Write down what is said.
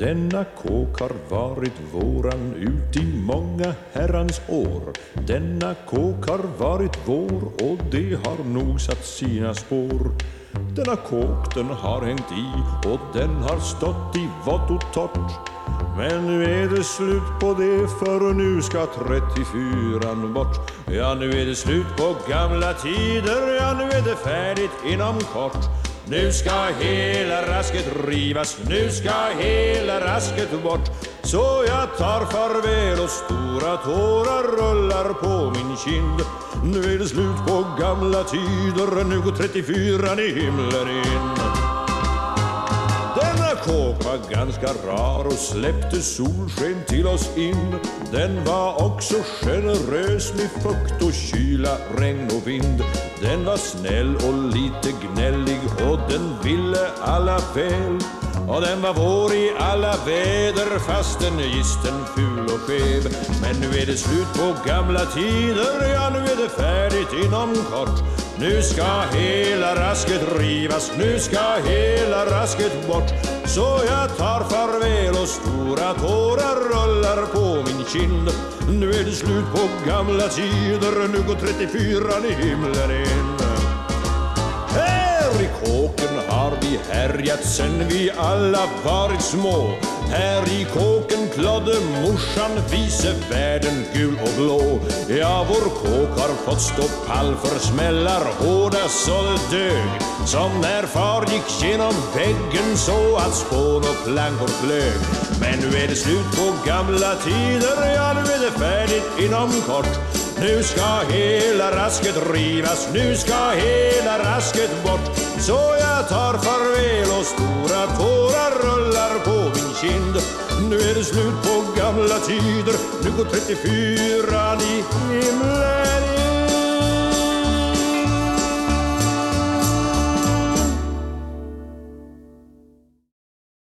Denna kåk har varit våran ut i många herrans år. Denna kåk har varit vår och det har nog satt sina spår. Denna kåk den har hängt i och den har stått i vått och torrt. Men nu är det slut på det för nu ska 34 bort. Ja, nu är det slut på gamla tider, ja, nu är det färdigt inom kort. Nu ska hela rasket rivas, nu ska hela rasket bort. Så jag tar farväl och stora tårar rullar på min kind. Nu är det slut på gamla tider, nu går 34 i himlen in. Denna kåk var ganska rar och släppte solsken till oss in. Den var också generös med fukt och kyla, regn och vind. Den var snäll och lite gnäll den ville alla väl. Och den var vår i alla väder fastän gisten ful och skev. Men nu är det slut på gamla tider, ja nu är det färdigt inom kort. Nu ska hela rasket rivas, nu ska hela rasket bort. Så jag tar farväl och stora tårar rullar på min kind. Nu är det slut på gamla tider, nu går 34 i himlen in. Här i kåken har vi härjat sen vi alla varit små. Här i kåken klodde morsan vise världen gul och blå. Ja, vår kåk har fått stå pall för smällar hårda så det dög. Som när far gick genom väggen så att spån och plankor flög. Men nu är det slut på gamla tider, ja nu är färdigt inom kort. Nu ska hela rasket rivas, nu ska hela rasket bort. Så jag tar farväl och stora tårar rullar på min kind. Nu är det slut på gamla tider, nu går 34 i himlen